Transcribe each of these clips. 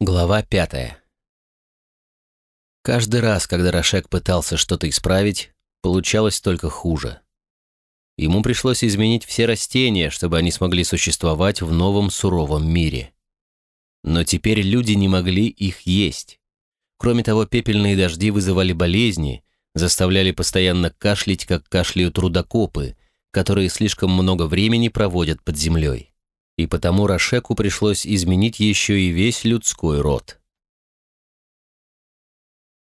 Глава пятая. Каждый раз, когда Рошек пытался что-то исправить, получалось только хуже. Ему пришлось изменить все растения, чтобы они смогли существовать в новом суровом мире. Но теперь люди не могли их есть. Кроме того, пепельные дожди вызывали болезни, заставляли постоянно кашлять, как кашляют рудокопы, которые слишком много времени проводят под землей и потому Рошеку пришлось изменить еще и весь людской род.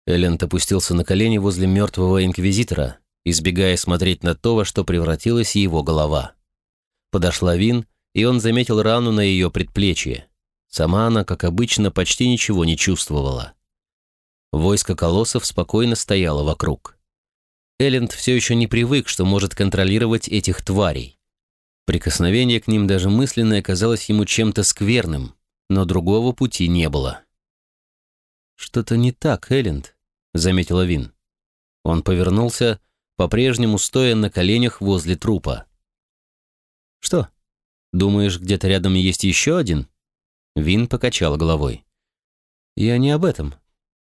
Элленд опустился на колени возле мертвого инквизитора, избегая смотреть на то, во что превратилась его голова. Подошла Вин, и он заметил рану на ее предплечье. Сама она, как обычно, почти ничего не чувствовала. Войско колоссов спокойно стояло вокруг. Элленд все еще не привык, что может контролировать этих тварей. Прикосновение к ним даже мысленное казалось ему чем-то скверным, но другого пути не было. «Что-то не так, Элленд», — заметила Вин. Он повернулся, по-прежнему стоя на коленях возле трупа. «Что? Думаешь, где-то рядом есть еще один?» Вин покачала головой. «Я не об этом.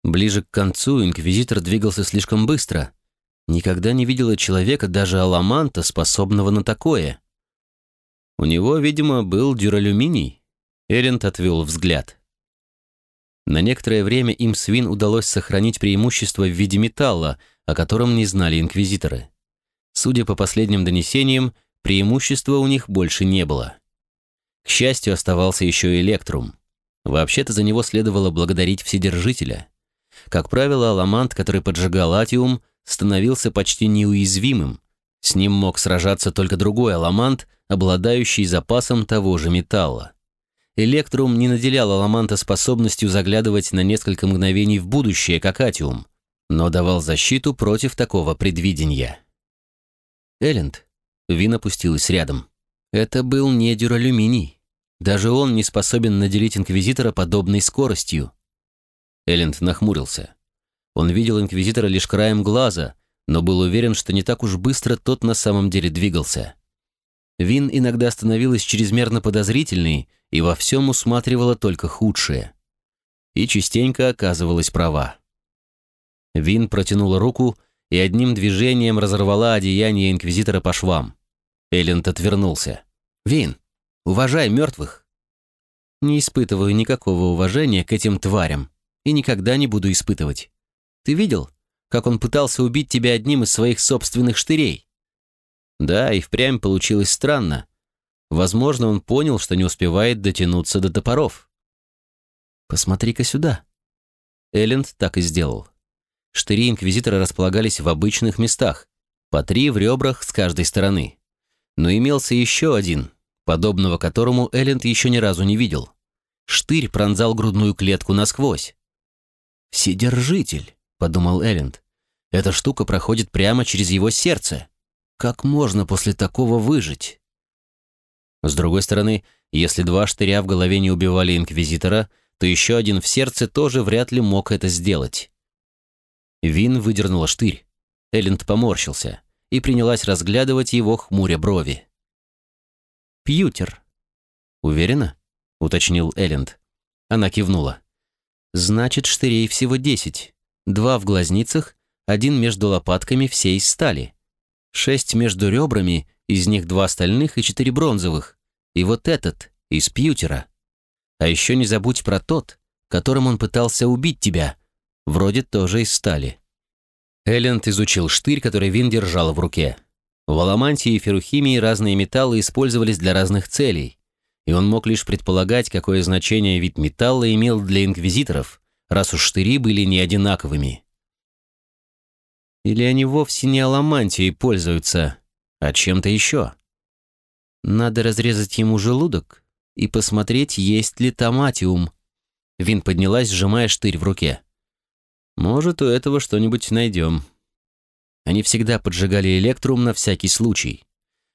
Ближе к концу инквизитор двигался слишком быстро. Никогда не видела человека, даже аламанта, способного на такое. У него, видимо, был дюралюминий. Эренд отвел взгляд. На некоторое время им свин удалось сохранить преимущество в виде металла, о котором не знали инквизиторы. Судя по последним донесениям, преимущества у них больше не было. К счастью, оставался еще и электрум. Вообще-то за него следовало благодарить Вседержителя. Как правило, аламант, который поджигал атиум, становился почти неуязвимым. С ним мог сражаться только другой аламант — обладающий запасом того же металла. Электрум не наделял Аламанта способностью заглядывать на несколько мгновений в будущее, как Атиум, но давал защиту против такого предвидения. Элленд. Вин опустилась рядом. Это был не дюралюминий. Даже он не способен наделить Инквизитора подобной скоростью. Элленд нахмурился. Он видел Инквизитора лишь краем глаза, но был уверен, что не так уж быстро тот на самом деле двигался. Вин иногда становилась чрезмерно подозрительной и во всем усматривала только худшее. И частенько оказывалась права. Вин протянула руку и одним движением разорвала одеяние инквизитора по швам. Элленд отвернулся. «Вин, уважай мертвых!» «Не испытываю никакого уважения к этим тварям и никогда не буду испытывать. Ты видел, как он пытался убить тебя одним из своих собственных штырей?» Да, и впрямь получилось странно. Возможно, он понял, что не успевает дотянуться до топоров. «Посмотри-ка сюда». Элленд так и сделал. Штыри Инквизитора располагались в обычных местах, по три в ребрах с каждой стороны. Но имелся еще один, подобного которому Элленд еще ни разу не видел. Штырь пронзал грудную клетку насквозь. «Вседержитель», — подумал Элленд. «Эта штука проходит прямо через его сердце». Как можно после такого выжить? С другой стороны, если два штыря в голове не убивали Инквизитора, то еще один в сердце тоже вряд ли мог это сделать. Вин выдернула штырь. Элленд поморщился и принялась разглядывать его хмуря брови. «Пьютер». «Уверена?» — уточнил Элленд. Она кивнула. «Значит, штырей всего десять. Два в глазницах, один между лопатками всей стали шесть между ребрами, из них два стальных и четыре бронзовых, и вот этот, из пьютера. А еще не забудь про тот, которым он пытался убить тебя, вроде тоже из стали. Элленд изучил штырь, который Вин держал в руке. В аламантии и ферухимии разные металлы использовались для разных целей, и он мог лишь предполагать, какое значение вид металла имел для инквизиторов, раз уж штыри были не одинаковыми. Или они вовсе не аламантией пользуются, а чем-то еще? Надо разрезать ему желудок и посмотреть, есть ли томатиум. Вин поднялась, сжимая штырь в руке. Может, у этого что-нибудь найдем. Они всегда поджигали электрум на всякий случай.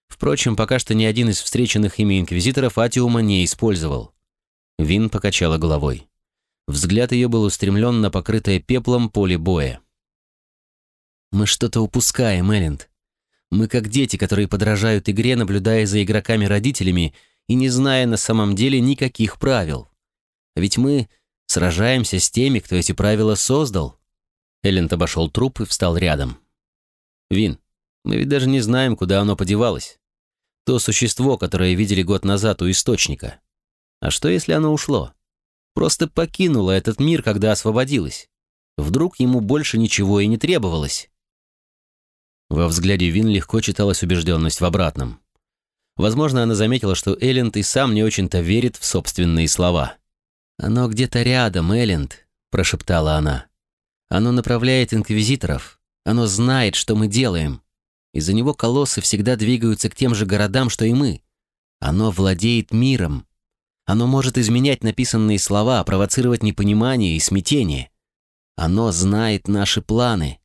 Впрочем, пока что ни один из встреченных ими инквизиторов атиума не использовал. Вин покачала головой. Взгляд ее был устремлен на покрытое пеплом поле боя. Мы что-то упускаем, Элленд. Мы как дети, которые подражают игре, наблюдая за игроками-родителями и не зная на самом деле никаких правил. Ведь мы Сражаемся с теми, кто эти правила создал». Элленд обошел труп и встал рядом. «Вин, мы ведь даже не знаем, куда оно подевалось. То существо, которое видели год назад у источника. А что, если оно ушло? Просто покинуло этот мир, когда освободилось. Вдруг ему больше ничего и не требовалось?» Во взгляде Вин легко читалась убежденность в обратном. Возможно, она заметила, что Элленд и сам не очень-то верит в собственные слова. «Оно где-то рядом, Элленд», – прошептала она. «Оно направляет инквизиторов. Оно знает, что мы делаем. Из-за него колоссы всегда двигаются к тем же городам, что и мы. Оно владеет миром. Оно может изменять написанные слова, провоцировать непонимание и смятение. Оно знает наши планы».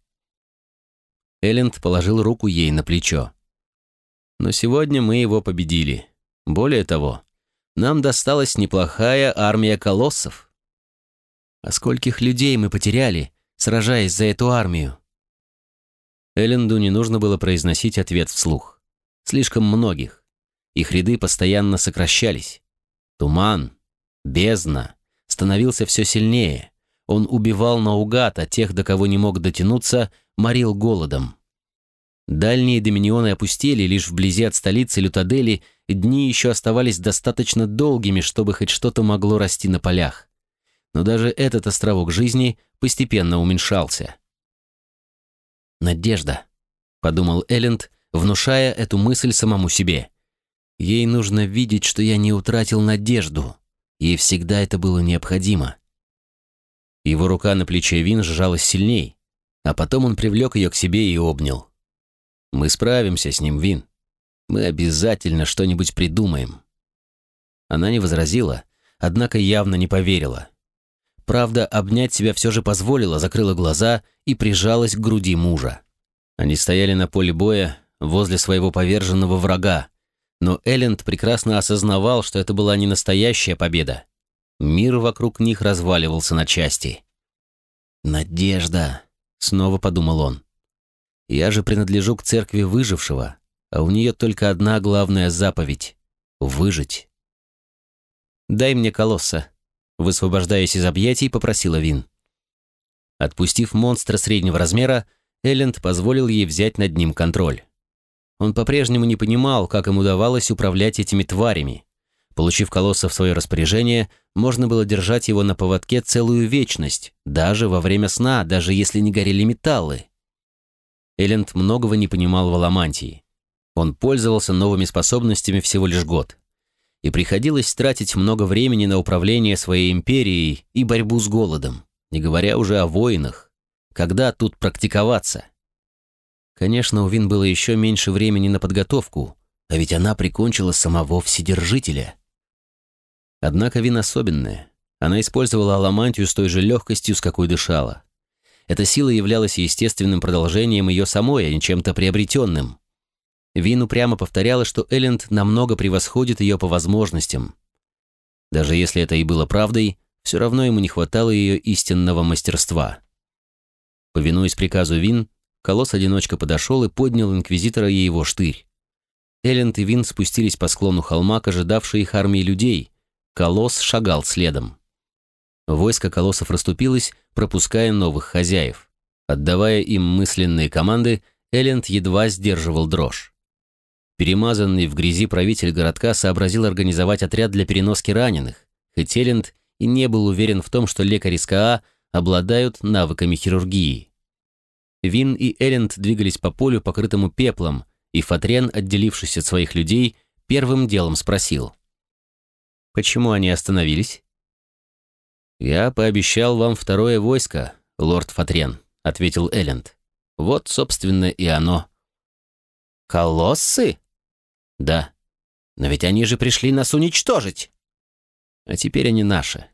Элленд положил руку ей на плечо. «Но сегодня мы его победили. Более того, нам досталась неплохая армия колоссов. А скольких людей мы потеряли, сражаясь за эту армию?» Элленду не нужно было произносить ответ вслух. Слишком многих. Их ряды постоянно сокращались. Туман, бездна становился все сильнее. Он убивал наугад, а тех, до кого не мог дотянуться, морил голодом. Дальние доминионы опустели, лишь вблизи от столицы Лютадели дни еще оставались достаточно долгими, чтобы хоть что-то могло расти на полях. Но даже этот островок жизни постепенно уменьшался. «Надежда», — подумал Элленд, внушая эту мысль самому себе. «Ей нужно видеть, что я не утратил надежду. Ей всегда это было необходимо». Его рука на плече Вин сжалась сильней, а потом он привлек ее к себе и обнял. «Мы справимся с ним, Вин. Мы обязательно что-нибудь придумаем». Она не возразила, однако явно не поверила. Правда, обнять себя все же позволила, закрыла глаза и прижалась к груди мужа. Они стояли на поле боя возле своего поверженного врага, но Элленд прекрасно осознавал, что это была не настоящая победа. Мир вокруг них разваливался на части. «Надежда», — снова подумал он. «Я же принадлежу к церкви выжившего, а у нее только одна главная заповедь — выжить». «Дай мне колосса», — высвобождаясь из объятий, попросила Вин. Отпустив монстра среднего размера, Элленд позволил ей взять над ним контроль. Он по-прежнему не понимал, как им удавалось управлять этими тварями. Получив колосса в свое распоряжение, можно было держать его на поводке целую вечность, даже во время сна, даже если не горели металлы. Элленд многого не понимал в Аламантии. Он пользовался новыми способностями всего лишь год. И приходилось тратить много времени на управление своей империей и борьбу с голодом, не говоря уже о воинах. Когда тут практиковаться? Конечно, у Вин было еще меньше времени на подготовку, а ведь она прикончила самого Вседержителя. Однако Вин особенная. Она использовала аламантию с той же легкостью, с какой дышала. Эта сила являлась естественным продолжением ее самой, а не чем-то приобретенным. Вин упрямо повторяла, что Элленд намного превосходит ее по возможностям. Даже если это и было правдой, все равно ему не хватало ее истинного мастерства. Повинуясь приказу Вин, колосс-одиночка подошел и поднял инквизитора и его штырь. Элленд и Вин спустились по склону холма к ожидавшей их армии людей, Колосс шагал следом. Войско колоссов расступилось, пропуская новых хозяев. Отдавая им мысленные команды, Элленд едва сдерживал дрожь. Перемазанный в грязи правитель городка сообразил организовать отряд для переноски раненых, хоть Элленд и не был уверен в том, что лекари СКА обладают навыками хирургии. Вин и Элленд двигались по полю, покрытому пеплом, и Фатрен, отделившись от своих людей, первым делом спросил. Почему они остановились? Я пообещал вам второе войско, лорд Фатрен, ответил Элленд. Вот, собственно, и оно. Колоссы? Да. Но ведь они же пришли нас уничтожить. А теперь они наши.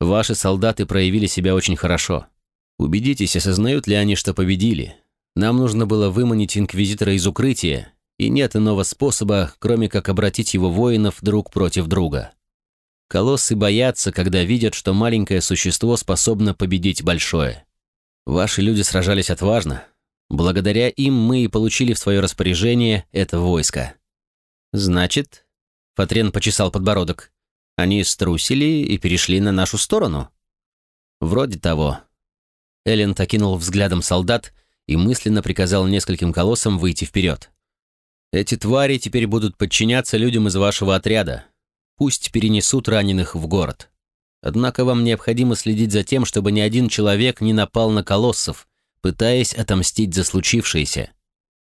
Ваши солдаты проявили себя очень хорошо. Убедитесь, осознают ли они, что победили. Нам нужно было выманить инквизитора из укрытия, и нет иного способа, кроме как обратить его воинов друг против друга. Колоссы боятся, когда видят, что маленькое существо способно победить большое. Ваши люди сражались отважно. Благодаря им мы и получили в свое распоряжение это войско. Значит, Фатрен почесал подбородок, они струсили и перешли на нашу сторону. «Вроде того». Эллен окинул взглядом солдат и мысленно приказал нескольким колоссам выйти вперед. «Эти твари теперь будут подчиняться людям из вашего отряда. Пусть перенесут раненых в город. Однако вам необходимо следить за тем, чтобы ни один человек не напал на колоссов, пытаясь отомстить за случившееся.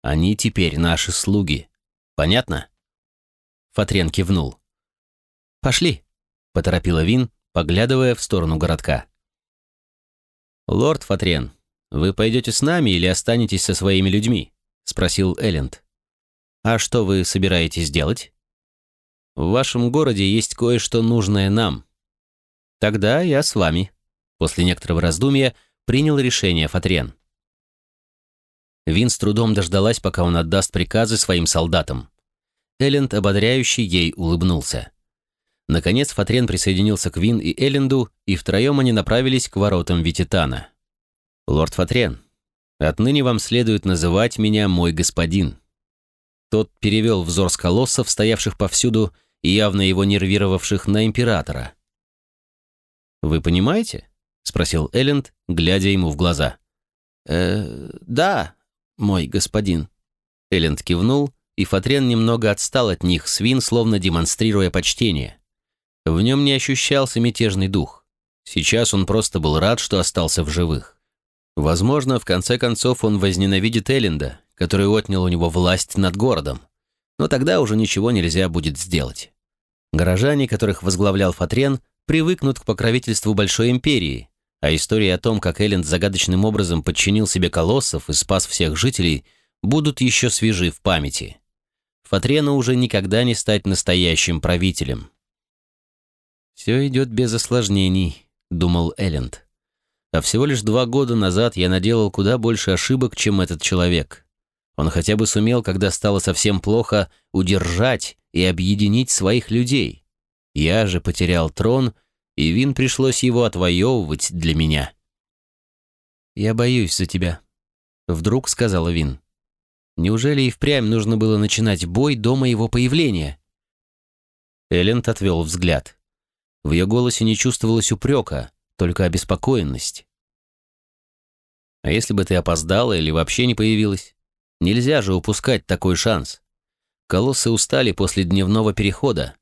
Они теперь наши слуги. Понятно?» Фатрен кивнул. «Пошли», — поторопила Вин, поглядывая в сторону городка. «Лорд Фатрен, вы пойдете с нами или останетесь со своими людьми?» — спросил Элленд. «А что вы собираетесь делать?» «В вашем городе есть кое-что нужное нам». «Тогда я с вами», — после некоторого раздумья принял решение Фатрен. Вин с трудом дождалась, пока он отдаст приказы своим солдатам. Элленд, ободряющий, ей улыбнулся. Наконец Фатрен присоединился к Вин и Элленду, и втроем они направились к воротам Вититана. «Лорд Фатрен, отныне вам следует называть меня мой господин». Тот перевел взор с колоссов, стоявших повсюду явно его нервировавших на императора. «Вы понимаете?» — спросил Элленд, глядя ему в глаза. «Э, да, мой господин». Элленд кивнул, и Фатрен немного отстал от них, свин, словно демонстрируя почтение. В нем не ощущался мятежный дух. Сейчас он просто был рад, что остался в живых. Возможно, в конце концов он возненавидит Элленда, который отнял у него власть над городом. Но тогда уже ничего нельзя будет сделать. Горожане, которых возглавлял Фатрен, привыкнут к покровительству Большой Империи, а истории о том, как Элленд загадочным образом подчинил себе колоссов и спас всех жителей, будут еще свежи в памяти. Фатрену уже никогда не стать настоящим правителем. «Все идет без осложнений», — думал Элленд. «А всего лишь два года назад я наделал куда больше ошибок, чем этот человек. Он хотя бы сумел, когда стало совсем плохо, удержать и объединить своих людей. Я же потерял трон, и Вин пришлось его отвоевывать для меня». «Я боюсь за тебя», — вдруг сказала Вин. «Неужели и впрямь нужно было начинать бой до моего появления?» Элленд отвел взгляд. В ее голосе не чувствовалось упрека, только обеспокоенность. А если бы ты опоздала или вообще не появилась? Нельзя же упускать такой шанс. Колоссы устали после дневного перехода.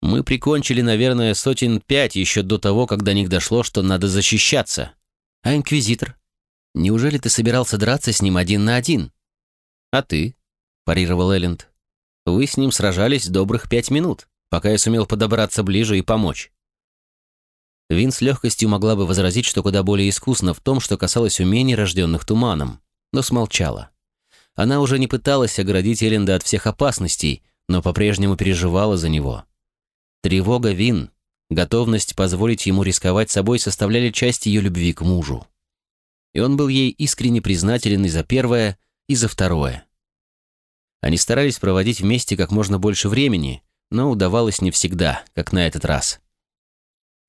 Мы прикончили, наверное, сотен пять еще до того, как до них дошло, что надо защищаться. А Инквизитор? Неужели ты собирался драться с ним один на один? А ты? парировал Элленд. Вы с ним сражались добрых пять минут, пока я сумел подобраться ближе и помочь. Вин с легкостью могла бы возразить, что куда более искусно в том, что касалось умений, рожденных туманом, но смолчала. Она уже не пыталась оградить Эленда от всех опасностей, но по-прежнему переживала за него. Тревога Вин, готовность позволить ему рисковать собой составляли часть ее любви к мужу. И он был ей искренне признателен и за первое, и за второе. Они старались проводить вместе как можно больше времени, но удавалось не всегда, как на этот раз.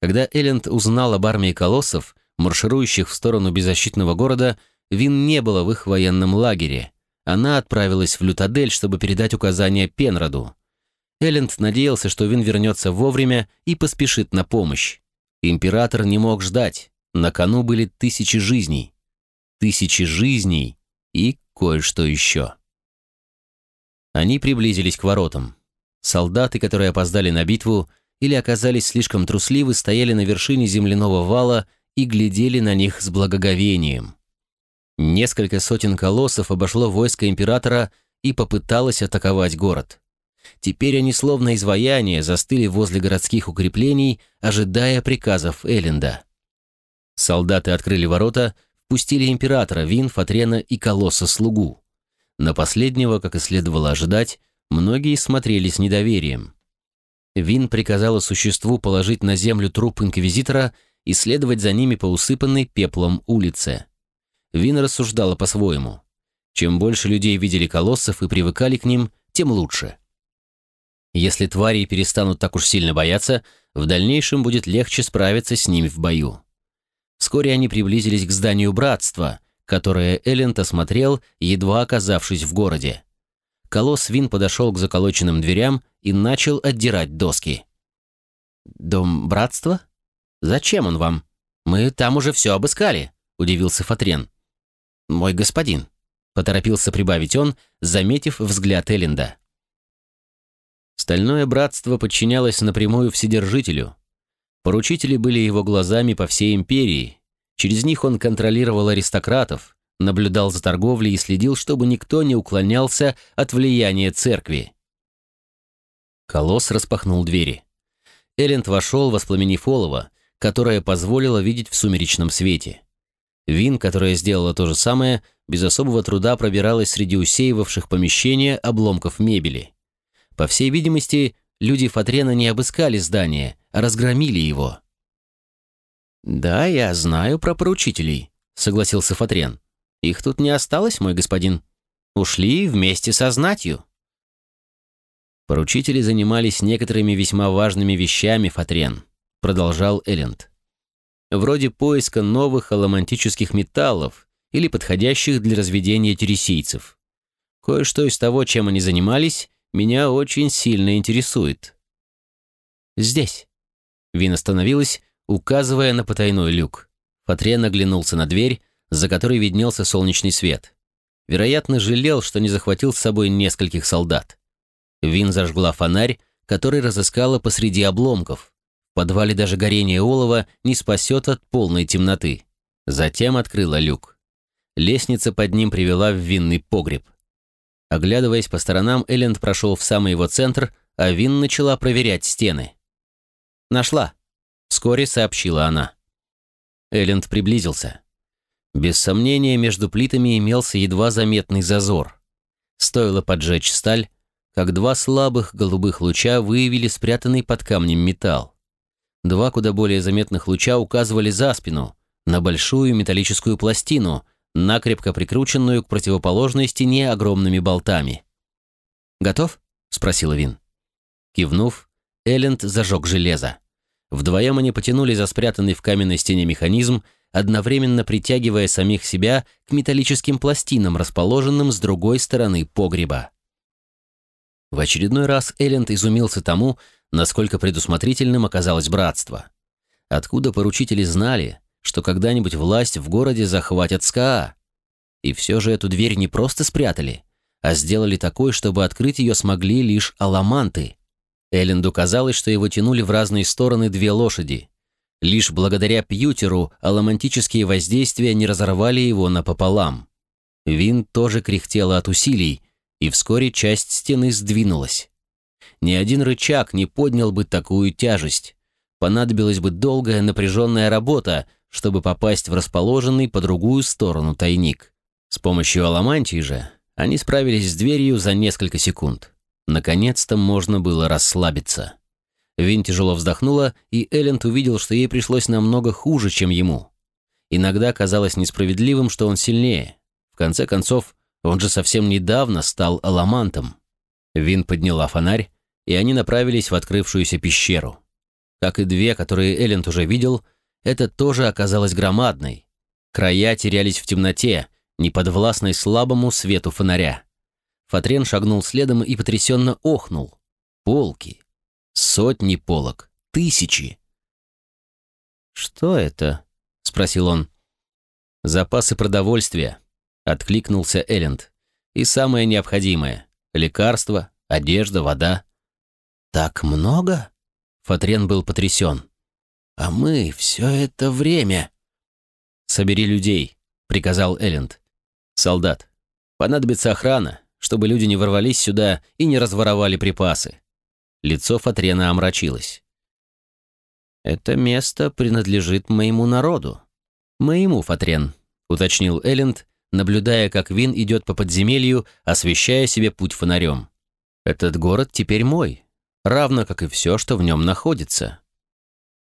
Когда Элленд узнал об армии колоссов, марширующих в сторону беззащитного города, Вин не было в их военном лагере. Она отправилась в Лютадель, чтобы передать указания Пенроду. Элленд надеялся, что Вин вернется вовремя и поспешит на помощь. Император не мог ждать. На кону были тысячи жизней. Тысячи жизней и кое-что еще. Они приблизились к воротам. Солдаты, которые опоздали на битву, или оказались слишком трусливы, стояли на вершине земляного вала и глядели на них с благоговением. Несколько сотен колоссов обошло войско императора и попыталось атаковать город. Теперь они словно изваяния застыли возле городских укреплений, ожидая приказов Элленда. Солдаты открыли ворота, впустили императора, Вин, Фатрена и колосса-слугу. На последнего, как и следовало ожидать, многие смотрели с недоверием. Вин приказала существу положить на землю труп инквизитора и следовать за ними по усыпанной пеплом улице. Вин рассуждала по-своему. Чем больше людей видели колоссов и привыкали к ним, тем лучше. Если твари перестанут так уж сильно бояться, в дальнейшем будет легче справиться с ними в бою. Вскоре они приблизились к зданию братства, которое Элленд осмотрел, едва оказавшись в городе. Колосс Вин подошел к заколоченным дверям и начал отдирать доски. «Дом братства? Зачем он вам?» Мы там уже все обыскали», — удивился Фатрен. «Мой господин», — поторопился прибавить он, заметив взгляд Элленда. Стальное братство подчинялось напрямую Вседержителю. Поручители были его глазами по всей империи. Через них он контролировал аристократов, наблюдал за торговлей и следил, чтобы никто не уклонялся от влияния церкви. Колосс распахнул двери. Элленд вошел, воспламенив олово, которое позволило видеть в сумеречном свете. Вин, которая сделала то же самое, без особого труда пробиралась среди усеивавших помещения обломков мебели. По всей видимости, люди Фатрена не обыскали здание, а разгромили его. «Да, я знаю про поручителей», — согласился Фатрен. «Их тут не осталось, мой господин. Ушли вместе со знатью». Поручители занимались некоторыми весьма важными вещами, Фатрен, продолжал Элленд. Вроде поиска новых аламантических металлов или подходящих для разведения тересийцев. Кое-что из того, чем они занимались, меня очень сильно интересует. Здесь. Вин остановилась, указывая на потайной люк. Фатрен оглянулся на дверь, за которой виднелся солнечный свет. Вероятно, жалел, что не захватил с собой нескольких солдат. Вин зажгла фонарь, который разыскала посреди обломков. Подвале даже горение олова не спасет от полной темноты. Затем открыла люк. Лестница под ним привела в винный погреб. Оглядываясь по сторонам, Элленд прошел в самый его центр, а Вин начала проверять стены. «Нашла», — вскоре сообщила она. Элленд приблизился. Без сомнения, между плитами имелся едва заметный зазор. Стоило поджечь сталь, как два слабых голубых луча выявили спрятанный под камнем металл. Два куда более заметных луча указывали за спину, на большую металлическую пластину — накрепко прикрученную к противоположной стене огромными болтами. «Готов?» — спросила Вин. Кивнув, Элленд зажег железо. Вдвоем они потянули за спрятанный в каменной стене механизм, одновременно притягивая самих себя к металлическим пластинам, расположенным с другой стороны погреба. В очередной раз Элленд изумился тому, насколько предусмотрительным оказалось братство. Откуда поручители знали, что когда-нибудь власть в городе захватят СКА. И все же эту дверь не просто спрятали, а сделали такой, чтобы открыть ее смогли лишь аламанты. Элленду казалось, что его тянули в разные стороны две лошади. Лишь благодаря Пьютеру аламантические воздействия не разорвали его напополам. Вин тоже кряхтела от усилий, и вскоре часть стены сдвинулась. Ни один рычаг не поднял бы такую тяжесть. Понадобилась бы долгая напряженная работа, чтобы попасть в расположенный по другую сторону тайник. С помощью аламантии же они справились с дверью за несколько секунд. Наконец-то можно было расслабиться. Вин тяжело вздохнула, и Элленд увидел, что ей пришлось намного хуже, чем ему. Иногда казалось несправедливым, что он сильнее. В конце концов, он же совсем недавно стал аламантом. Вин подняла фонарь, и они направились в открывшуюся пещеру. Как и две, которые Элленд уже видел, это тоже оказалось громадной. Края терялись в темноте, неподвластной слабому свету фонаря. Фатрен шагнул следом и потрясенно охнул. Полки. Сотни полок. Тысячи. «Что это?» — спросил он. «Запасы продовольствия», — откликнулся Элленд. «И самое необходимое — лекарства, одежда, вода». «Так много?» Фатрен был потрясен. А мы все это время...» «Собери людей», — приказал Элленд. «Солдат, понадобится охрана, чтобы люди не ворвались сюда и не разворовали припасы». Лицо Фатрена омрачилось. «Это место принадлежит моему народу». «Моему, Фатрен», — уточнил Элленд, наблюдая, как Вин идет по подземелью, освещая себе путь фонарем. «Этот город теперь мой, равно как и все, что в нем находится.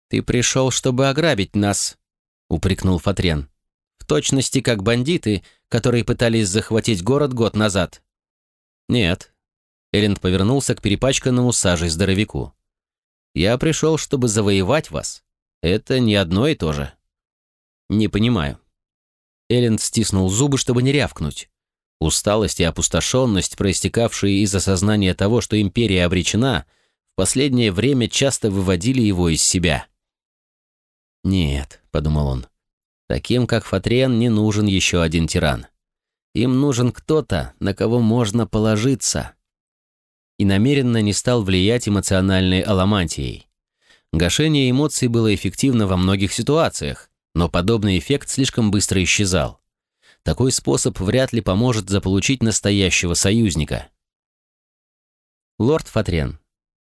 «Ты пришел, чтобы ограбить нас», — упрекнул Фатрен. «В точности, как бандиты, которые пытались захватить город год назад». «Нет». Элленд повернулся к перепачканному сажей здоровяку. «Я пришел, чтобы завоевать вас. Это не одно и то же». «Не понимаю». Элленд стиснул зубы, чтобы не рявкнуть. Усталость и опустошенность, проистекавшие из осознания того, что империя обречена, в последнее время часто выводили его из себя. «Нет», — подумал он, — «таким, как Фатрен, не нужен еще один тиран. Им нужен кто-то, на кого можно положиться». И намеренно не стал влиять эмоциональной аламантией. Гашение эмоций было эффективно во многих ситуациях, но подобный эффект слишком быстро исчезал. Такой способ вряд ли поможет заполучить настоящего союзника. Лорд Фатрен,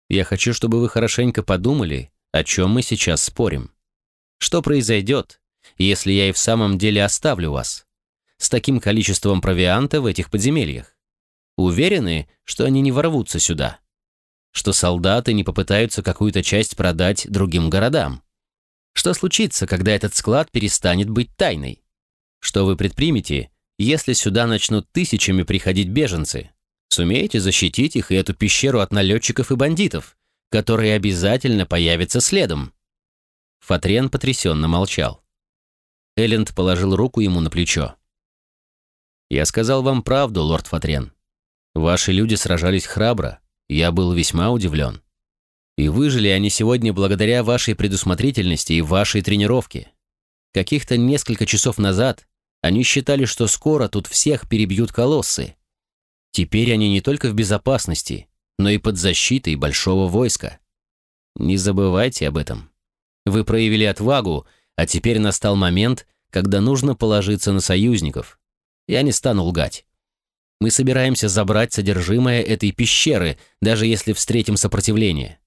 я хочу, чтобы вы хорошенько подумали, о чем мы сейчас спорим. Что произойдет, если я и в самом деле оставлю вас? С таким количеством провианта в этих подземельях? Уверены, что они не ворвутся сюда? Что солдаты не попытаются какую-то часть продать другим городам? Что случится, когда этот склад перестанет быть тайной? Что вы предпримете, если сюда начнут тысячами приходить беженцы? Сумеете защитить их и эту пещеру от налетчиков и бандитов, которые обязательно появятся следом?» Фатрен потрясенно молчал. Элленд положил руку ему на плечо. «Я сказал вам правду, лорд Фатрен. Ваши люди сражались храбро. Я был весьма удивлен. И выжили они сегодня благодаря вашей предусмотрительности и вашей тренировке. Каких-то несколько часов назад они считали, что скоро тут всех перебьют колоссы. Теперь они не только в безопасности, но и под защитой большого войска. Не забывайте об этом. Вы проявили отвагу, а теперь настал момент, когда нужно положиться на союзников. Я не стану лгать. Мы собираемся забрать содержимое этой пещеры, даже если встретим сопротивление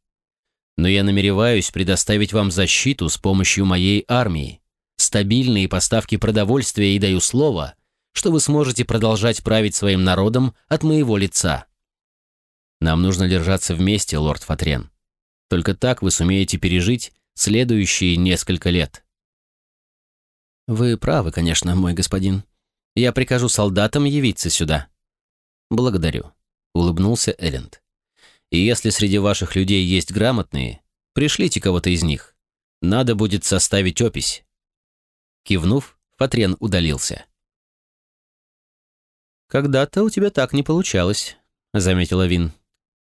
но я намереваюсь предоставить вам защиту с помощью моей армии, стабильные поставки продовольствия и даю слово, что вы сможете продолжать править своим народом от моего лица. Нам нужно держаться вместе, лорд Фатрен. Только так вы сумеете пережить следующие несколько лет. Вы правы, конечно, мой господин. Я прикажу солдатам явиться сюда. Благодарю, улыбнулся Элленд. И если среди ваших людей есть грамотные, пришлите кого-то из них. Надо будет составить опись». Кивнув, Фатрен удалился. «Когда-то у тебя так не получалось», — заметила Вин.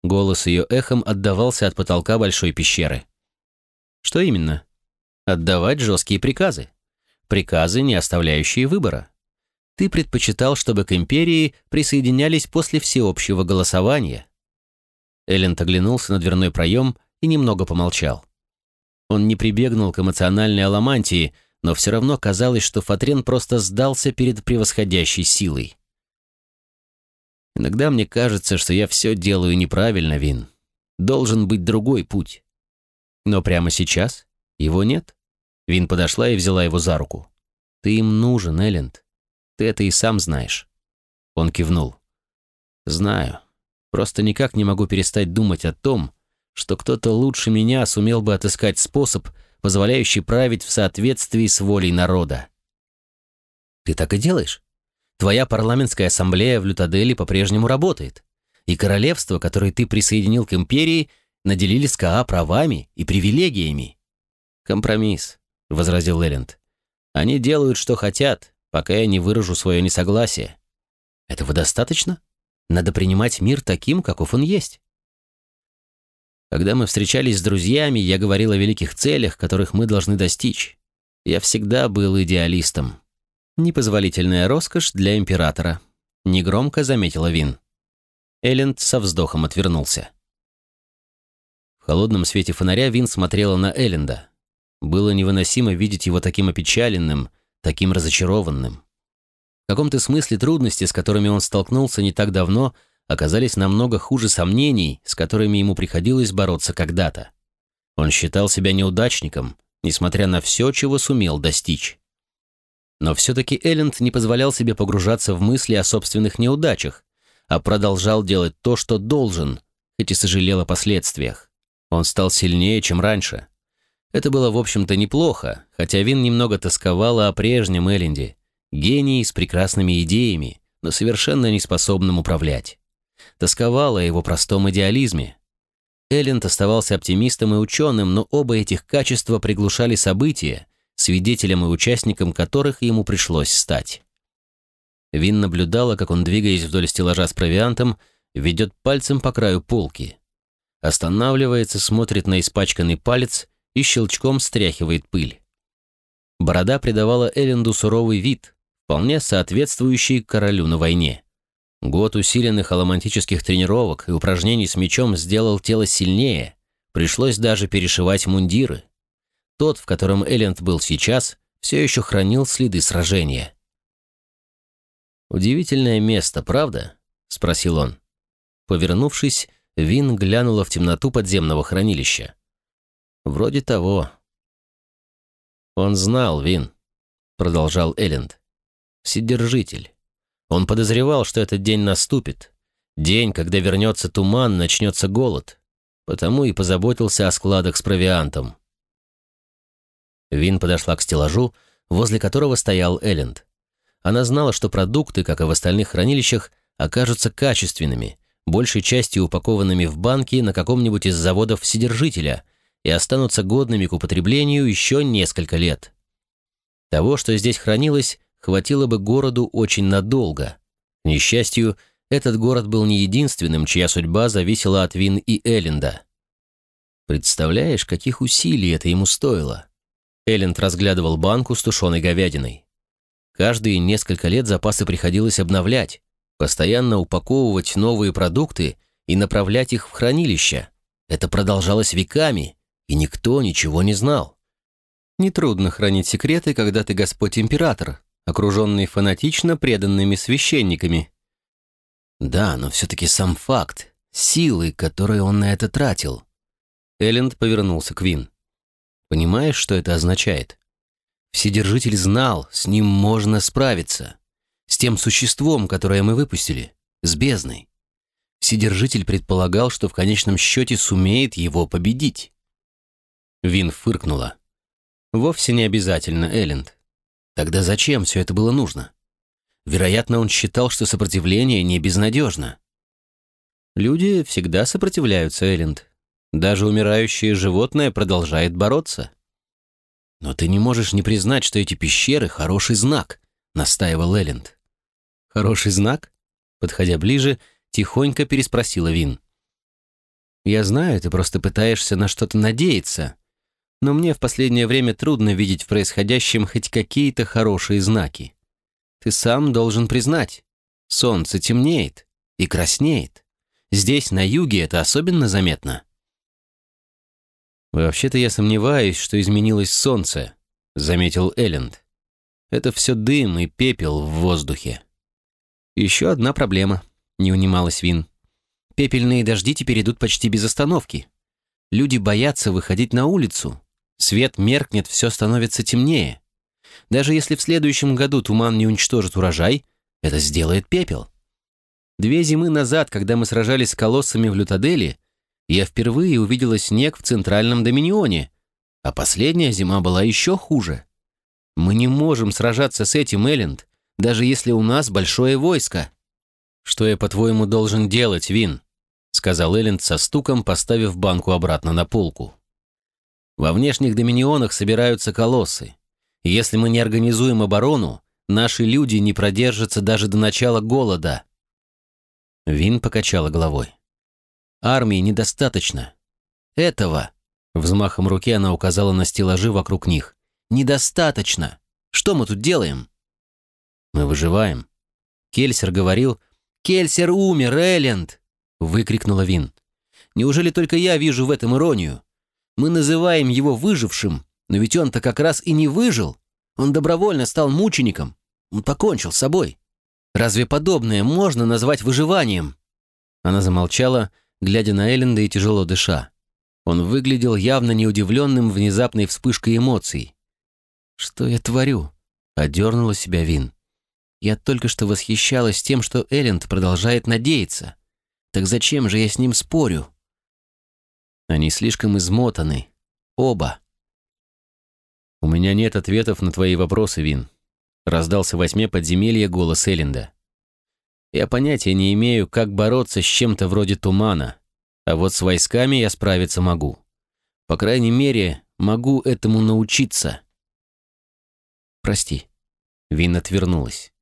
Голос ее эхом отдавался от потолка большой пещеры. «Что именно?» «Отдавать жесткие приказы. Приказы, не оставляющие выбора. Ты предпочитал, чтобы к империи присоединялись после всеобщего голосования, Элленд оглянулся на дверной проем и немного помолчал. Он не прибегнул к эмоциональной аламантии, но все равно казалось, что Фатрен просто сдался перед превосходящей силой. «Иногда мне кажется, что я все делаю неправильно, Вин. Должен быть другой путь. Но прямо сейчас его нет». Вин подошла и взяла его за руку. «Ты им нужен, Элленд. Ты это и сам знаешь». Он кивнул. «Знаю. Просто никак не могу перестать думать о том, что кто-то лучше меня сумел бы отыскать способ, позволяющий править в соответствии с волей народа. Ты так и делаешь? Твоя парламентская ассамблея в Лютаделе по-прежнему работает, и королевство, которое ты присоединил к империи, наделили СКА правами и привилегиями. Компромисс, возразил Элленд. Они делают, что хотят, пока я не выражу свое несогласие. Этого достаточно? Надо принимать мир таким, каков он есть. Когда мы встречались с друзьями, я говорил о великих целях, которых мы должны достичь. Я всегда был идеалистом. Непозволительная роскошь для императора. Негромко заметила Вин. Элленд со вздохом отвернулся. В холодном свете фонаря Вин смотрела на Элленда. Было невыносимо видеть его таким опечаленным, таким разочарованным. Каком-то смысле трудности, с которыми он столкнулся не так давно, оказались намного хуже сомнений, с которыми ему приходилось бороться когда-то. Он считал себя неудачником, несмотря на все, чего сумел достичь. Но все-таки Элленд не позволял себе погружаться в мысли о собственных неудачах, а продолжал делать то, что должен, хоть и сожалел о последствиях. Он стал сильнее, чем раньше. Это было, в общем-то, неплохо, хотя Вин немного тосковала о прежнем Элленде, Гений с прекрасными идеями, но совершенно не способным управлять. Тосковала о его простом идеализме. Элленд оставался оптимистом и ученым, но оба этих качества приглушали события, свидетелем и участником которых ему пришлось стать. Вин наблюдала, как он, двигаясь вдоль стеллажа с провиантом, ведет пальцем по краю полки. Останавливается, смотрит на испачканный палец и щелчком стряхивает пыль. Борода придавала Элленду суровый вид, вполне соответствующий королю на войне. Год усиленных аломантических тренировок и упражнений с мечом сделал тело сильнее, пришлось даже перешивать мундиры. Тот, в котором Элленд был сейчас, все еще хранил следы сражения. «Удивительное место, правда?» — спросил он. Повернувшись, Вин глянула в темноту подземного хранилища. «Вроде того». «Он знал, Вин», — продолжал Элленд. «Вседержитель. Он подозревал, что этот день наступит. День, когда вернется туман, начнется голод. Потому и позаботился о складах с провиантом». Вин подошла к стеллажу, возле которого стоял Элленд. Она знала, что продукты, как и в остальных хранилищах, окажутся качественными, большей частью упакованными в банки на каком-нибудь из заводов Вседержителя и останутся годными к употреблению еще несколько лет. Того, что здесь хранилось, хватило бы городу очень надолго. К несчастью, этот город был не единственным, чья судьба зависела от Вин и Элленда. Представляешь, каких усилий это ему стоило? Элленд разглядывал банку с тушеной говядиной. Каждые несколько лет запасы приходилось обновлять, постоянно упаковывать новые продукты и направлять их в хранилища. Это продолжалось веками, и никто ничего не знал. Нетрудно хранить секреты, когда ты Господь-император, окруженный фанатично преданными священниками. Да, но все-таки сам факт, силы, которые он на это тратил. Элленд повернулся к Вин. Понимаешь, что это означает? Вседержитель знал, с ним можно справиться. С тем существом, которое мы выпустили. С бездной. Вседержитель предполагал, что в конечном счете сумеет его победить. Вин фыркнула. «Вовсе не обязательно, Элленд. Тогда зачем все это было нужно? Вероятно, он считал, что сопротивление не безнадежно. Люди всегда сопротивляются, Элленд. Даже умирающее животное продолжает бороться. «Но ты не можешь не признать, что эти пещеры — хороший знак», — настаивал Элленд. «Хороший знак?» Подходя ближе, тихонько переспросила Вин. «Я знаю, ты просто пытаешься на что-то надеяться, но мне в последнее время трудно видеть в происходящем хоть какие-то хорошие знаки. Ты сам должен признать, солнце темнеет и краснеет. Здесь, на юге, это особенно заметно». «Вообще-то я сомневаюсь, что изменилось солнце», — заметил Элленд. «Это все дым и пепел в воздухе». «Еще одна проблема», — не унималась Вин. «Пепельные дожди теперь идут почти без остановки. Люди боятся выходить на улицу. Свет меркнет, все становится темнее. Даже если в следующем году туман не уничтожит урожай, это сделает пепел. Две зимы назад, когда мы сражались с колоссами в Лютаделе, я впервые увидела снег в центральном Доминионе, а последняя зима была еще хуже. Мы не можем сражаться с этим, Элленд, даже если у нас большое войско. Что я, по-твоему, должен делать, Вин? сказал Элленд со стуком, поставив банку обратно на полку. Во внешних доминионах собираются колоссы. Если мы не организуем оборону, наши люди не продержатся даже до начала голода. Вин покачала головой. Армии недостаточно. Этого, взмахом руки она указала на стеллажи вокруг них, недостаточно. Что мы тут делаем? Мы выживаем. Кельсер говорил, «Кельсер умер, Элленд!» — выкрикнула Вин. «Неужели только я вижу в этом иронию? Мы называем его выжившим, но ведь он-то как раз и не выжил. Он добровольно стал мучеником. Он покончил с собой. Разве подобное можно назвать выживанием?» Она замолчала, глядя на Элленда и тяжело дыша. Он выглядел явно неудивленным внезапной вспышкой эмоций. «Что я творю?» — одернула себя Вин. «Я только что восхищалась тем, что Элленд продолжает надеяться. Так зачем же я с ним спорю?» Они слишком измотаны. Оба. «У меня нет ответов на твои вопросы, Вин», — раздался во тьме подземелья голос Элленда. Я понятия не имею, как бороться с чем-то вроде тумана, а вот с войсками я справиться могу. По крайней мере, могу этому научиться. Прости. Вин отвернулась.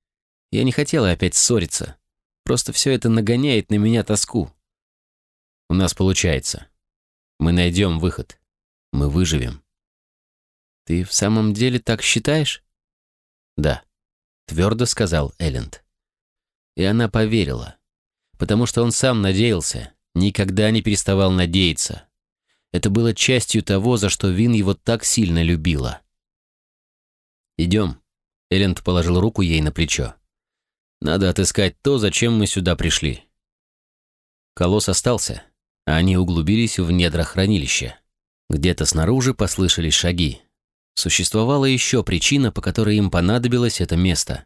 Я не хотела опять ссориться. Просто все это нагоняет на меня тоску. У нас получается. Мы найдем выход. Мы выживем. «Ты в самом деле так считаешь?» «Да», — твердо сказал Элленд. И она поверила, потому что он сам надеялся, никогда не переставал надеяться. Это было частью того, за что Вин его так сильно любила. «Идем», — Элленд положил руку ей на плечо. «Надо отыскать то, зачем мы сюда пришли». Колосс остался, они углубились в недра хранилища. Где-то снаружи послышались шаги. Существовала еще причина, по которой им понадобилось это место.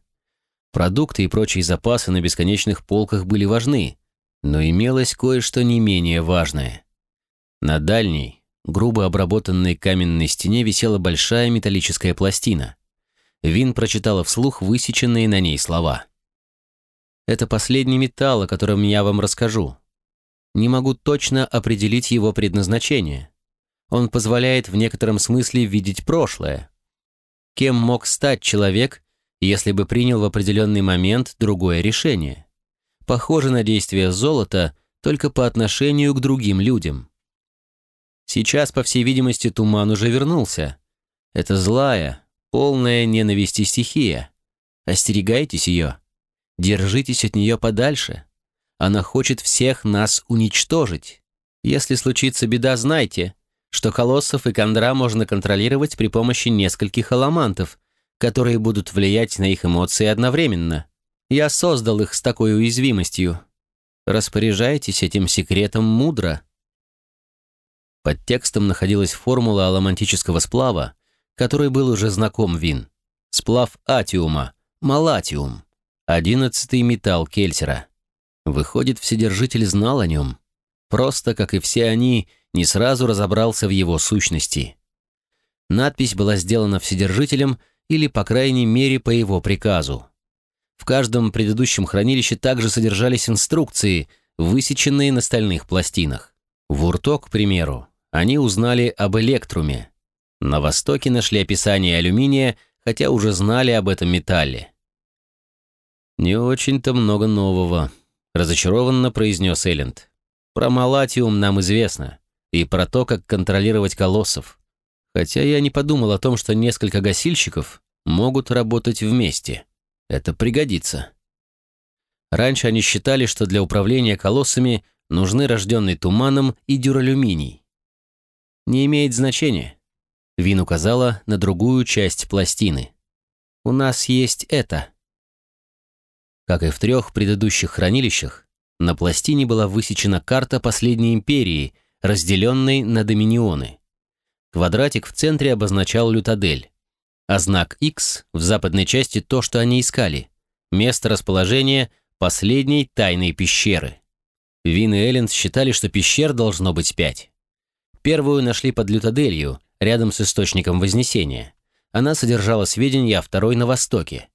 Продукты и прочие запасы на бесконечных полках были важны, но имелось кое-что не менее важное. На дальней, грубо обработанной каменной стене висела большая металлическая пластина. Вин прочитала вслух высеченные на ней слова. «Это последний металл, о котором я вам расскажу. Не могу точно определить его предназначение. Он позволяет в некотором смысле видеть прошлое. Кем мог стать человек, если бы принял в определенный момент другое решение? Похоже на действие золота только по отношению к другим людям. Сейчас, по всей видимости, туман уже вернулся. Это злая, полная ненависти стихия. Остерегайтесь ее. Держитесь от нее подальше. Она хочет всех нас уничтожить. Если случится беда, знайте, что колоссов и кондра можно контролировать при помощи нескольких аламантов, которые будут влиять на их эмоции одновременно. Я создал их с такой уязвимостью. Распоряжайтесь этим секретом мудро. Под текстом находилась формула аламантического сплава, который был уже знаком Вин. Сплав атиума, малатиум, одиннадцатый металл Кельсера. Выходит, Вседержитель знал о нем. Просто, как и все они, не сразу разобрался в его сущности. Надпись была сделана Вседержителем или, по крайней мере, по его приказу. В каждом предыдущем хранилище также содержались инструкции, высеченные на стальных пластинах. В Урто, к примеру, они узнали об электруме. На Востоке нашли описание алюминия, хотя уже знали об этом металле. «Не очень-то много нового», — разочарованно произнес Элленд. «Про Малатиум нам известно и про то, как контролировать колоссов. Хотя я не подумал о том, что несколько гасильщиков могут работать вместе. Это пригодится. Раньше они считали, что для управления колоссами нужны рожденный туманом и дюралюминий. Не имеет значения. Вин указала на другую часть пластины. У нас есть это. Как и в трех предыдущих хранилищах, на пластине была высечена карта последней империи, разделенный на доминионы. Квадратик в центре обозначал Лютадель, а знак X в западной части то, что они искали – место расположения последней тайной пещеры. Вин и Элленд считали, что пещер должно быть пять. Первую нашли под Лютаделью, рядом с источником Вознесения. Она содержала сведения о второй на востоке.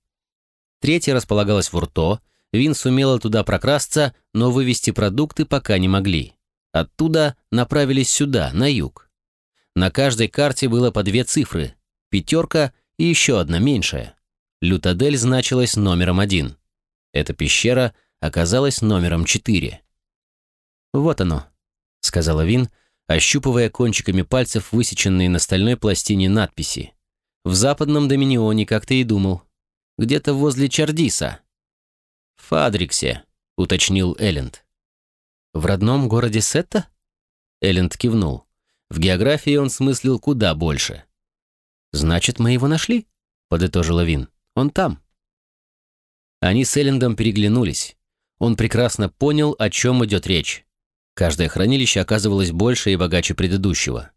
Третья располагалась в Урто, Вин сумела туда прокрасться, но вывести продукты пока не могли. Оттуда направились сюда, на юг. На каждой карте было по две цифры, пятерка и еще одна меньшая. Лютадель значилась номером один. Эта пещера оказалась номером четыре. «Вот оно», — сказала Вин, ощупывая кончиками пальцев высеченные на стальной пластине надписи. «В западном Доминионе, как ты и думал. Где-то возле Чардиса». «В Фадриксе», — уточнил Элленд. «В родном городе Сетта?» Элленд кивнул. В географии он смыслил куда больше. «Значит, мы его нашли?» — подытожила Вин. «Он там». Они с Эллендом переглянулись. Он прекрасно понял, о чем идет речь. Каждое хранилище оказывалось больше и богаче предыдущего.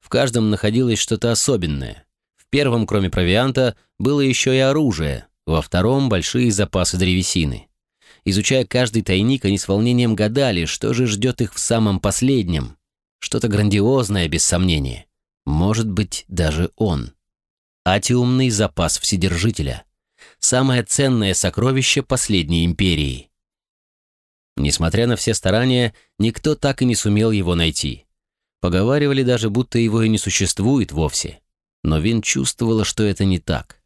В каждом находилось что-то особенное. В первом, кроме провианта, было еще и оружие, во втором – большие запасы древесины. Изучая каждый тайник, они с волнением гадали, что же ждет их в самом последнем. Что-то грандиозное, без сомнения. Может быть, даже он. Атиумный запас Вседержителя. Самое ценное сокровище последней империи. Несмотря на все старания, никто так и не сумел его найти. Поговаривали даже, будто его и не существует вовсе. Но Вин чувствовала, что это не так.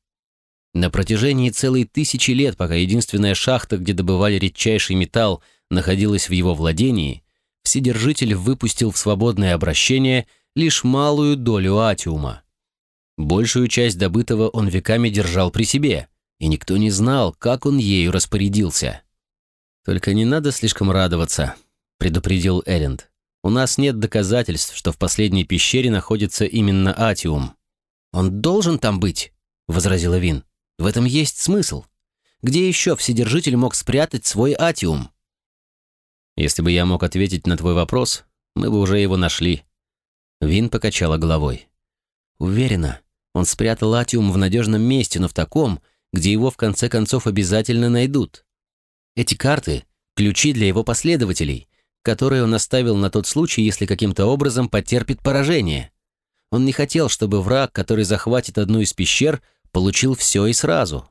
На протяжении целой тысячи лет, пока единственная шахта, где добывали редчайший металл, находилась в его владении, Вседержитель выпустил в свободное обращение лишь малую долю атиума. Большую часть добытого он веками держал при себе, и никто не знал, как он ею распорядился. «Только не надо слишком радоваться», — предупредил Элленд. «У нас нет доказательств, что в последней пещере находится именно Атиум». «Он должен там быть», — возразила Вин. «В этом есть смысл. Где еще Вседержитель мог спрятать свой Атиум?» «Если бы я мог ответить на твой вопрос, мы бы уже его нашли». Вин покачала головой. «Уверена, он спрятал Атиум в надежном месте, но в таком, где его в конце концов обязательно найдут. Эти карты — ключи для его последователей, которые он оставил на тот случай, если каким-то образом потерпит поражение. Он не хотел, чтобы враг, который захватит одну из пещер, получил все и сразу.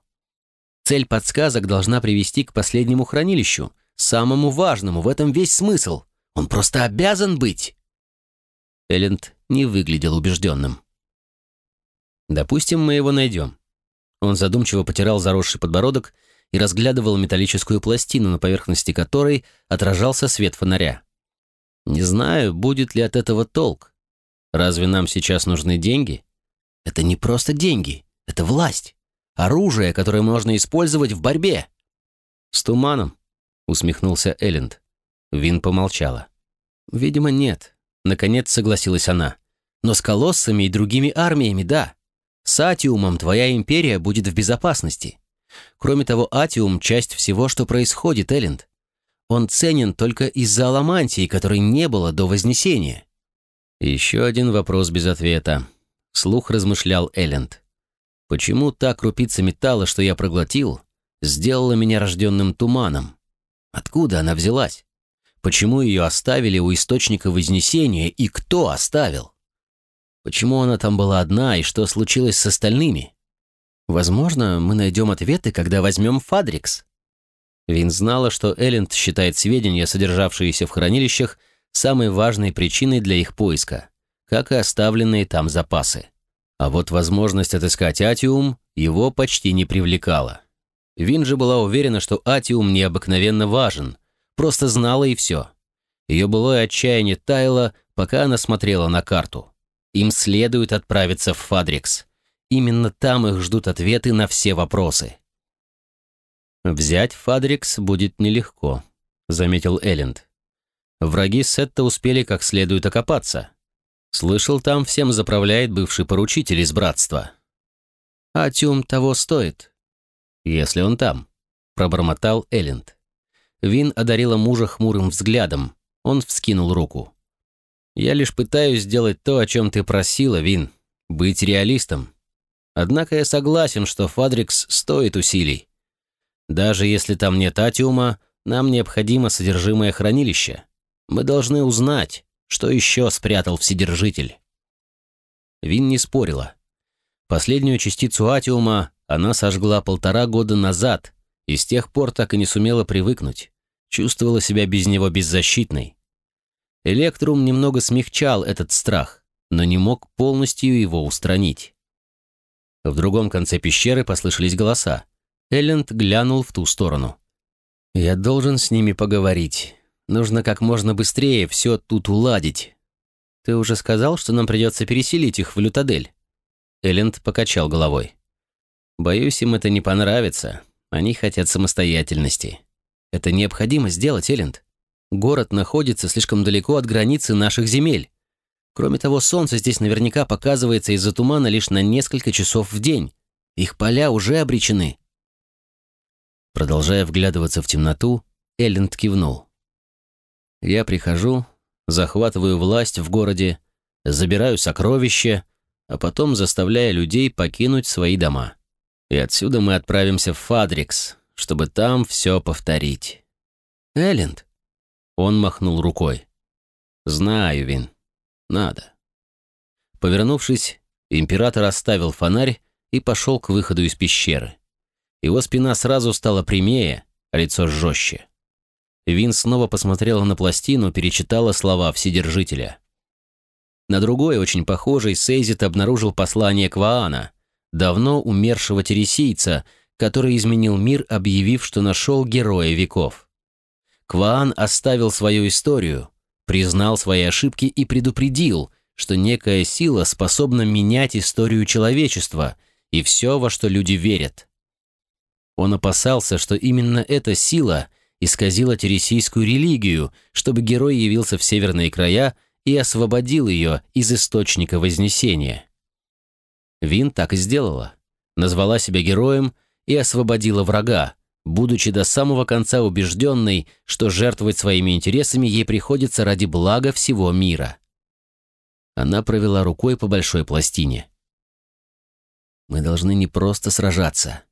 Цель подсказок должна привести к последнему хранилищу, самому важному, в этом весь смысл. Он просто обязан быть. Элленд не выглядел убежденным. «Допустим, мы его найдем». Он задумчиво потирал заросший подбородок и разглядывал металлическую пластину, на поверхности которой отражался свет фонаря. «Не знаю, будет ли от этого толк. Разве нам сейчас нужны деньги?» «Это не просто деньги, это власть, оружие, которое можно использовать в борьбе». «С туманом», — усмехнулся Элленд. Вин помолчала. «Видимо, нет», — наконец согласилась она. «Но с колоссами и другими армиями, да. С Атиумом твоя империя будет в безопасности. Кроме того, Атиум — часть всего, что происходит, Элленд. Он ценен только из-за аламантии, которой не было до Вознесения. Еще один вопрос без ответа. Слух размышлял Элленд. Почему та крупица металла, что я проглотил, сделала меня рожденным туманом? Откуда она взялась? Почему ее оставили у источника Вознесения и кто оставил? Почему она там была одна и что случилось с остальными? Возможно, мы найдем ответы, когда возьмем Фадрикс. Вин знала, что Элленд считает сведения, содержавшиеся в хранилищах, самой важной причиной для их поиска, как и оставленные там запасы. А вот возможность отыскать Атиум его почти не привлекала. Вин же была уверена, что Атиум необыкновенно важен, просто знала и все. Ее былое отчаяние таяло, пока она смотрела на карту. Им следует отправиться в Фадрикс. Именно там их ждут ответы на все вопросы. «Взять Фадрикс будет нелегко», — заметил Элленд. «Враги Сетта успели как следует окопаться. Слышал, там всем заправляет бывший поручитель из братства». «Атюм того стоит». «Если он там», — пробормотал Элленд. Вин одарила мужа хмурым взглядом. Он вскинул руку. «Я лишь пытаюсь сделать то, о чем ты просила, Вин. Быть реалистом. Однако я согласен, что Фадрикс стоит усилий. Даже если там нет атиума, нам необходимо содержимое хранилища. Мы должны узнать, что еще спрятал Вседержитель. Вин не спорила. Последнюю частицу атиума она сожгла полтора года назад и с тех пор так и не сумела привыкнуть. Чувствовала себя без него беззащитной. Электрум немного смягчал этот страх, но не мог полностью его устранить. В другом конце пещеры послышались голоса. Элленд глянул в ту сторону. «Я должен с ними поговорить. Нужно как можно быстрее все тут уладить. Ты уже сказал, что нам придется переселить их в Лютадель?» Элленд покачал головой. «Боюсь, им это не понравится. Они хотят самостоятельности. Это необходимо сделать, Элленд. Город находится слишком далеко от границы наших земель. Кроме того, солнце здесь наверняка показывается из-за тумана лишь на несколько часов в день. Их поля уже обречены. Продолжая вглядываться в темноту, Элленд кивнул. «Я прихожу, захватываю власть в городе, забираю сокровища, а потом заставляю людей покинуть свои дома. И отсюда мы отправимся в Фадрикс, чтобы там все повторить». «Элленд!» Он махнул рукой. «Знаю, Вин. Надо. Повернувшись, император оставил фонарь и пошел к выходу из пещеры. Его спина сразу стала прямее, а лицо жестче. Вин снова посмотрела на пластину, перечитала слова Вседержителя. На другой, очень похожей, Сейзит обнаружил послание Кваана, давно умершего тересийца, который изменил мир, объявив, что нашел героя веков. Кваан оставил свою историю, признал свои ошибки и предупредил, что некая сила способна менять историю человечества и все, во что люди верят. Он опасался, что именно эта сила исказила тересийскую религию, чтобы герой явился в северные края и освободил ее из источника Вознесения. Вин так и сделала. Назвала себя героем и освободила врага, будучи до самого конца убежденной, что жертвовать своими интересами ей приходится ради блага всего мира. Она провела рукой по большой пластине. «Мы должны не просто сражаться.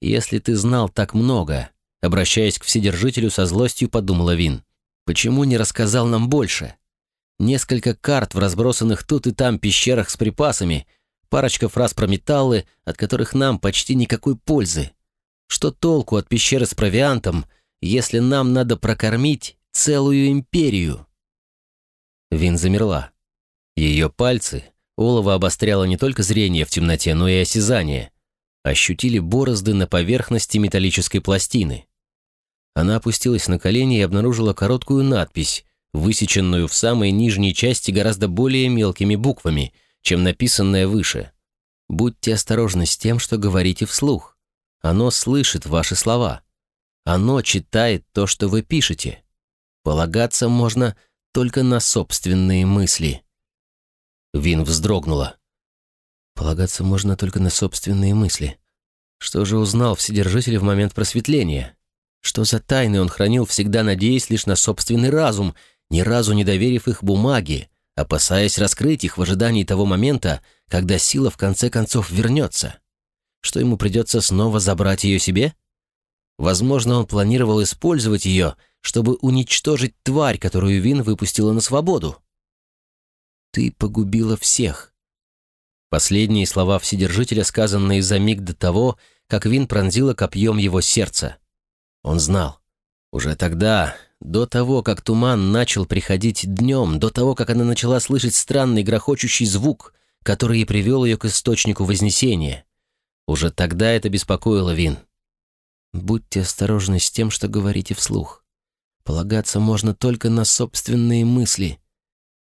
Если ты знал так много, обращаясь к Вседержителю со злостью, подумала Вин, почему не рассказал нам больше? Несколько карт в разбросанных тут и там пещерах с припасами, парочка фраз про металлы, от которых нам почти никакой пользы. Что толку от пещеры с провиантом, если нам надо прокормить целую империю?» Вин замерла. Ее пальцы, олово обостряло не только зрение в темноте, но и осязание, ощутили борозды на поверхности металлической пластины. Она опустилась на колени и обнаружила короткую надпись, высеченную в самой нижней части гораздо более мелкими буквами, чем написанное выше. «Будьте осторожны с тем, что говорите вслух. Оно слышит ваши слова. Оно читает то, что вы пишете. Полагаться можно только на собственные мысли». Вин вздрогнула. Полагаться можно только на собственные мысли. Что же узнал Вседержитель в момент просветления? Что за тайны он хранил, всегда надеясь лишь на собственный разум, ни разу не доверив их бумаге, опасаясь раскрыть их в ожидании того момента, когда сила в конце концов вернется? Что ему придется снова забрать ее себе? Возможно, он планировал использовать ее, чтобы уничтожить тварь, которую Вин выпустила на свободу. Ты погубила всех». Последние слова Вседержителя, сказанные за миг до того, как Вин пронзила копьем его сердце. Он знал. Уже тогда, до того, как туман начал приходить днем, до того, как она начала слышать странный грохочущий звук, который и привел ее к источнику Вознесения. Уже тогда это беспокоило Вин. «Будьте осторожны с тем, что говорите вслух. Полагаться можно только на собственные мысли»,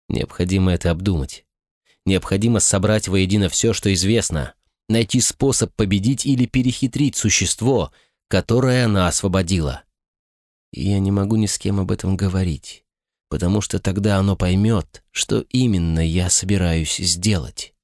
Необходимо это обдумать. Необходимо собрать воедино все, что известно, найти способ победить или перехитрить существо, которое она освободила. Я не могу ни с кем об этом говорить, потому что тогда оно поймет, что именно я собираюсь сделать.